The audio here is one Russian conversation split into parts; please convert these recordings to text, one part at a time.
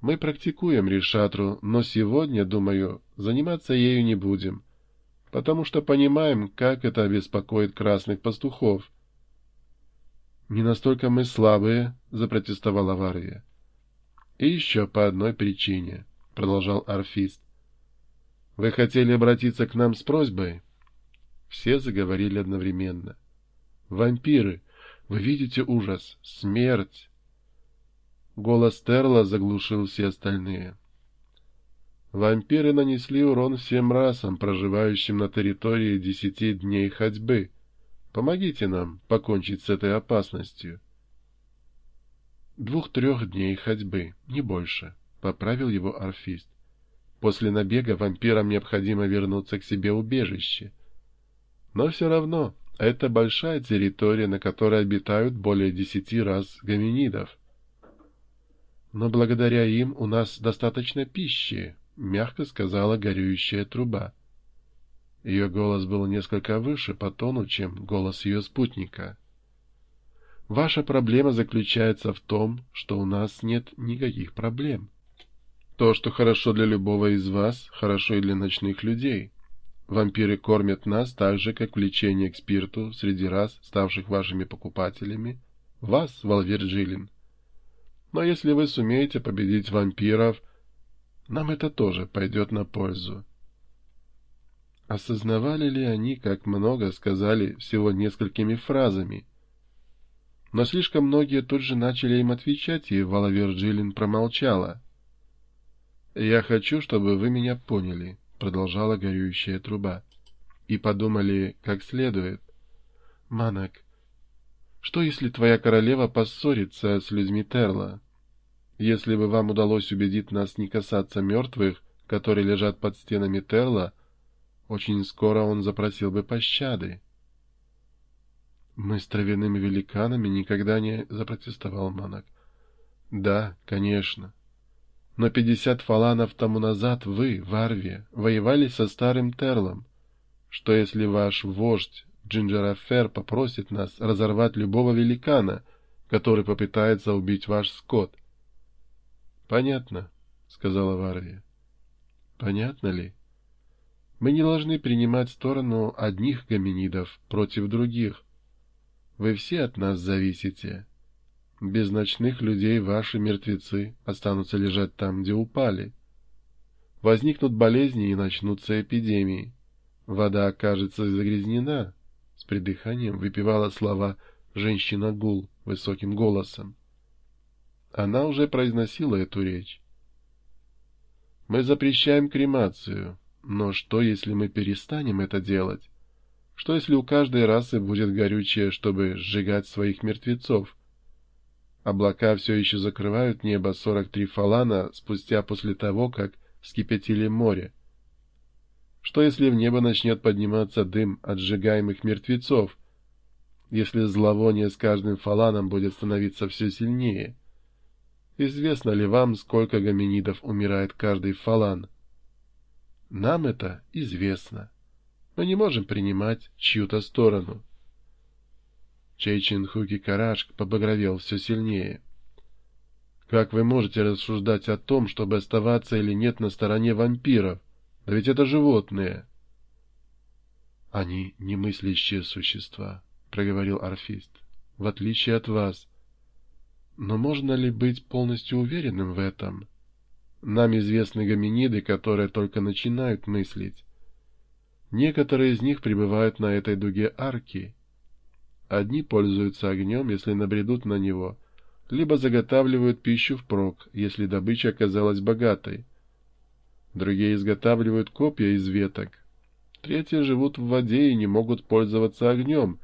Мы практикуем решатру, но сегодня, думаю, заниматься ею не будем, потому что понимаем, как это беспокоит красных пастухов. «Не настолько мы слабые», — запротестовала Вария. «И еще по одной причине», — продолжал орфист. «Вы хотели обратиться к нам с просьбой?» Все заговорили одновременно. «Вампиры! Вы видите ужас! Смерть! Голос Терла заглушил все остальные. Вампиры нанесли урон всем расам, проживающим на территории десяти дней ходьбы. Помогите нам покончить с этой опасностью. Двух-трех дней ходьбы, не больше, — поправил его орфист. После набега вампирам необходимо вернуться к себе убежище. Но все равно, это большая территория, на которой обитают более десяти раз гоминидов. Но благодаря им у нас достаточно пищи, — мягко сказала горюющая труба. Ее голос был несколько выше по тону, чем голос ее спутника. Ваша проблема заключается в том, что у нас нет никаких проблем. То, что хорошо для любого из вас, хорошо и для ночных людей. Вампиры кормят нас так же, как влечение к спирту среди раз, ставших вашими покупателями, вас, Валвер Джилин. Но если вы сумеете победить вампиров, нам это тоже пойдет на пользу. Осознавали ли они, как много сказали всего несколькими фразами? Но слишком многие тут же начали им отвечать, и Валавер Джилин промолчала. «Я хочу, чтобы вы меня поняли», — продолжала горюющая труба, — «и подумали как следует. Манок, что, если твоя королева поссорится с людьми Терла? Если бы вам удалось убедить нас не касаться мертвых, которые лежат под стенами Терла, очень скоро он запросил бы пощады. Мы с травяными великанами никогда не запротестовал Манок. Да, конечно. Но пятьдесят фаланов тому назад вы, в Арве, воевали со старым Терлом. Что если ваш вождь Джинджерафер попросит нас разорвать любого великана, который попытается убить ваш скот. — Понятно, — сказала Варвия. — Понятно ли? Мы не должны принимать сторону одних гоминидов против других. Вы все от нас зависите. Без ночных людей ваши мертвецы останутся лежать там, где упали. Возникнут болезни и начнутся эпидемии. Вода окажется загрязнена, придыханием выпивала слова женщина-гул высоким голосом. Она уже произносила эту речь. Мы запрещаем кремацию, но что, если мы перестанем это делать? Что, если у каждой расы будет горючее, чтобы сжигать своих мертвецов? Облака все еще закрывают небо 43 фалана спустя после того, как вскипятили море. Что если в небо начнет подниматься дым от сжигаемых мертвецов? Если зловоние с каждым фаланом будет становиться все сильнее? Известно ли вам, сколько гоминидов умирает каждый фалан? Нам это известно. Мы не можем принимать чью-то сторону. Чейчин Хуки Карашк побагровел все сильнее. Как вы можете рассуждать о том, чтобы оставаться или нет на стороне вампиров? Да ведь это животные. — Они не мыслящие существа, — проговорил орфист, — в отличие от вас. Но можно ли быть полностью уверенным в этом? Нам известны гоминиды, которые только начинают мыслить. Некоторые из них пребывают на этой дуге арки. Одни пользуются огнем, если набредут на него, либо заготавливают пищу впрок, если добыча оказалась богатой другие изготавливают копья из веток, третьи живут в воде и не могут пользоваться огнем,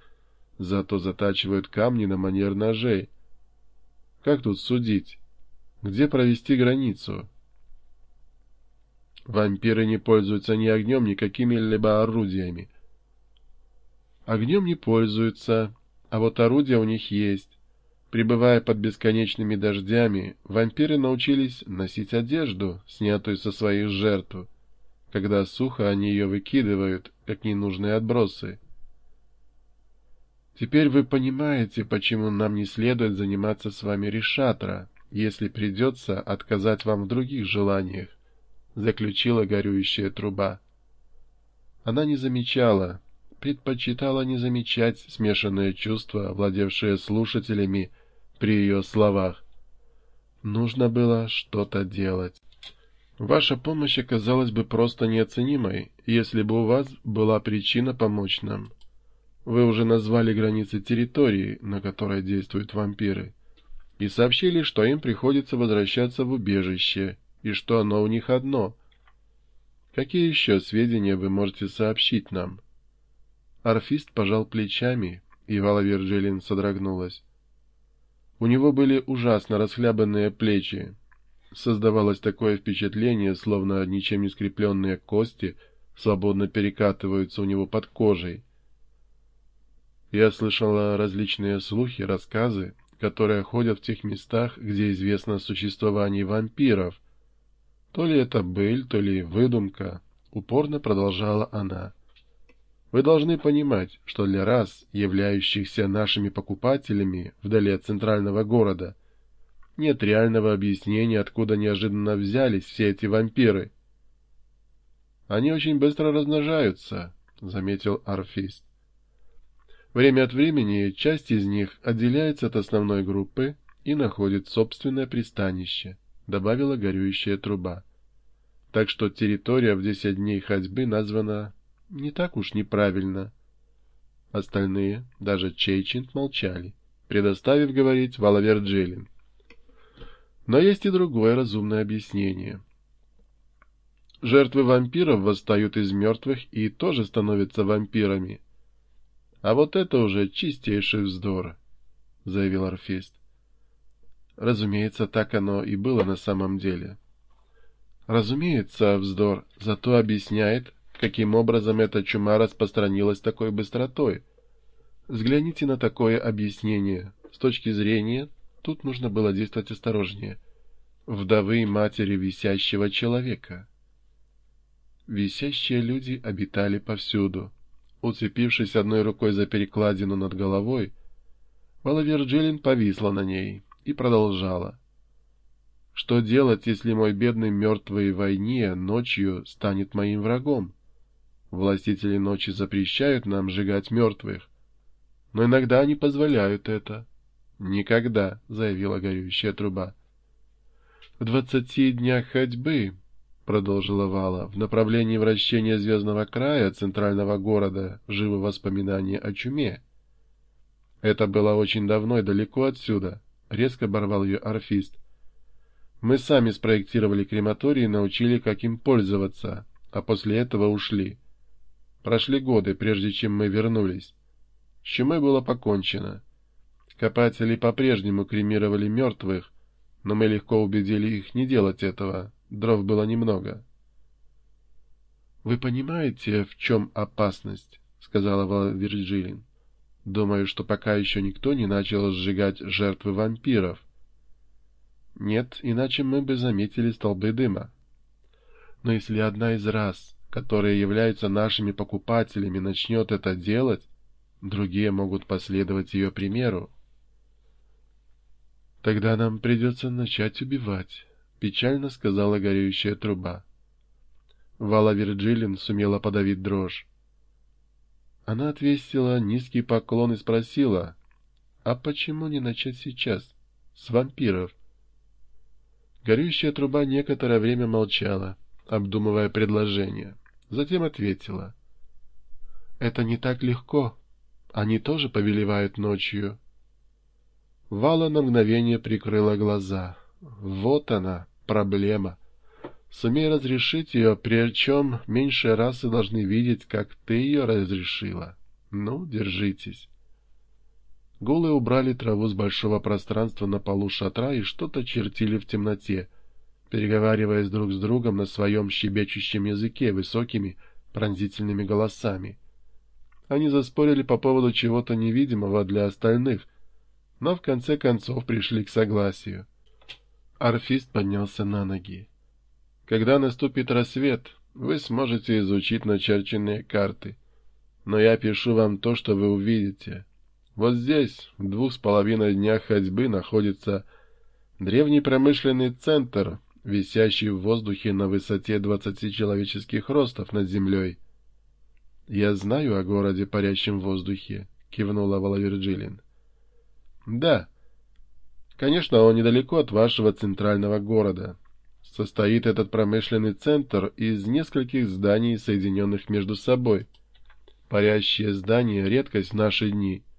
зато затачивают камни на манер ножей. Как тут судить? Где провести границу? Вампиры не пользуются ни огнем, ни какими-либо орудиями. Огнем не пользуются, а вот орудия у них есть. Пребывая под бесконечными дождями, вампиры научились носить одежду, снятую со своих жертв. Когда сухо, они ее выкидывают, как ненужные отбросы. Теперь вы понимаете, почему нам не следует заниматься с вами решатра, если придется отказать вам в других желаниях, — заключила горюющая труба. Она не замечала, предпочитала не замечать смешанное чувство, владевшее слушателями при ее словах. Нужно было что-то делать. Ваша помощь оказалась бы просто неоценимой, если бы у вас была причина помочь нам. Вы уже назвали границы территории, на которой действуют вампиры, и сообщили, что им приходится возвращаться в убежище, и что оно у них одно. Какие еще сведения вы можете сообщить нам? Орфист пожал плечами, и Вала Вирджилин содрогнулась. У него были ужасно расхлябанные плечи. Создавалось такое впечатление, словно ничем не скрепленные кости свободно перекатываются у него под кожей. Я слышала различные слухи, рассказы, которые ходят в тех местах, где известно о существовании вампиров. То ли это быль, то ли выдумка, упорно продолжала она. Вы должны понимать, что для рас, являющихся нашими покупателями вдали от центрального города, нет реального объяснения, откуда неожиданно взялись все эти вампиры. Они очень быстро размножаются, — заметил Арфист. Время от времени часть из них отделяется от основной группы и находит собственное пристанище, — добавила горюющая труба. Так что территория в десять дней ходьбы названа не так уж неправильно. Остальные, даже Чейчинт, молчали, предоставив говорить Валавер Джилин. Но есть и другое разумное объяснение. Жертвы вампиров восстают из мертвых и тоже становятся вампирами. А вот это уже чистейший вздор, — заявил Орфест. Разумеется, так оно и было на самом деле. Разумеется, вздор, зато объясняет, каким образом эта чума распространилась такой быстротой. Взгляните на такое объяснение. С точки зрения, тут нужно было действовать осторожнее. Вдовы и матери висящего человека. Висящие люди обитали повсюду. Уцепившись одной рукой за перекладину над головой, Валавер Джилин повисла на ней и продолжала. Что делать, если мой бедный мертвый войне ночью станет моим врагом? Властители ночи запрещают нам сжигать мертвых, но иногда они позволяют это. Никогда, — заявила горючая труба. В двадцати днях ходьбы, — продолжила Вала, — в направлении вращения звездного края центрального города живы воспоминания о чуме. Это было очень давно и далеко отсюда, — резко оборвал ее орфист. Мы сами спроектировали крематорий и научили, как им пользоваться, а после этого ушли. Прошли годы, прежде чем мы вернулись. С чумой было покончено. Копатели по-прежнему кремировали мертвых, но мы легко убедили их не делать этого, дров было немного. — Вы понимаете, в чем опасность? — сказала Вирджилин. — Думаю, что пока еще никто не начал сжигать жертвы вампиров. — Нет, иначе мы бы заметили столбы дыма. Но если одна из рас которые являются нашими покупателями, начнет это делать, другие могут последовать ее примеру. «Тогда нам придется начать убивать», — печально сказала горючая труба. Вала Вирджилин сумела подавить дрожь. Она отвесила низкий поклон и спросила, «А почему не начать сейчас? С вампиров?» Горючая труба некоторое время молчала, обдумывая предложение. Затем ответила. «Это не так легко. Они тоже повелевают ночью». Вала на мгновение прикрыла глаза. Вот она, проблема. Сумей разрешить ее, причем меньшие расы должны видеть, как ты ее разрешила. Ну, держитесь. Голые убрали траву с большого пространства на полу шатра и что-то чертили в темноте, переговариваясь друг с другом на своем щебечущем языке высокими пронзительными голосами. Они заспорили по поводу чего-то невидимого для остальных, но в конце концов пришли к согласию. Орфист поднялся на ноги. «Когда наступит рассвет, вы сможете изучить начерченные карты, но я пишу вам то, что вы увидите. Вот здесь, в двух с половиной днях ходьбы, находится Древний промышленный центр, висящий в воздухе на высоте двадцати человеческих ростов над землей. — Я знаю о городе, парящем в воздухе, — кивнула Валаверджилин. — Да. Конечно, он недалеко от вашего центрального города. Состоит этот промышленный центр из нескольких зданий, соединенных между собой. Парящие здания — редкость в наши дни —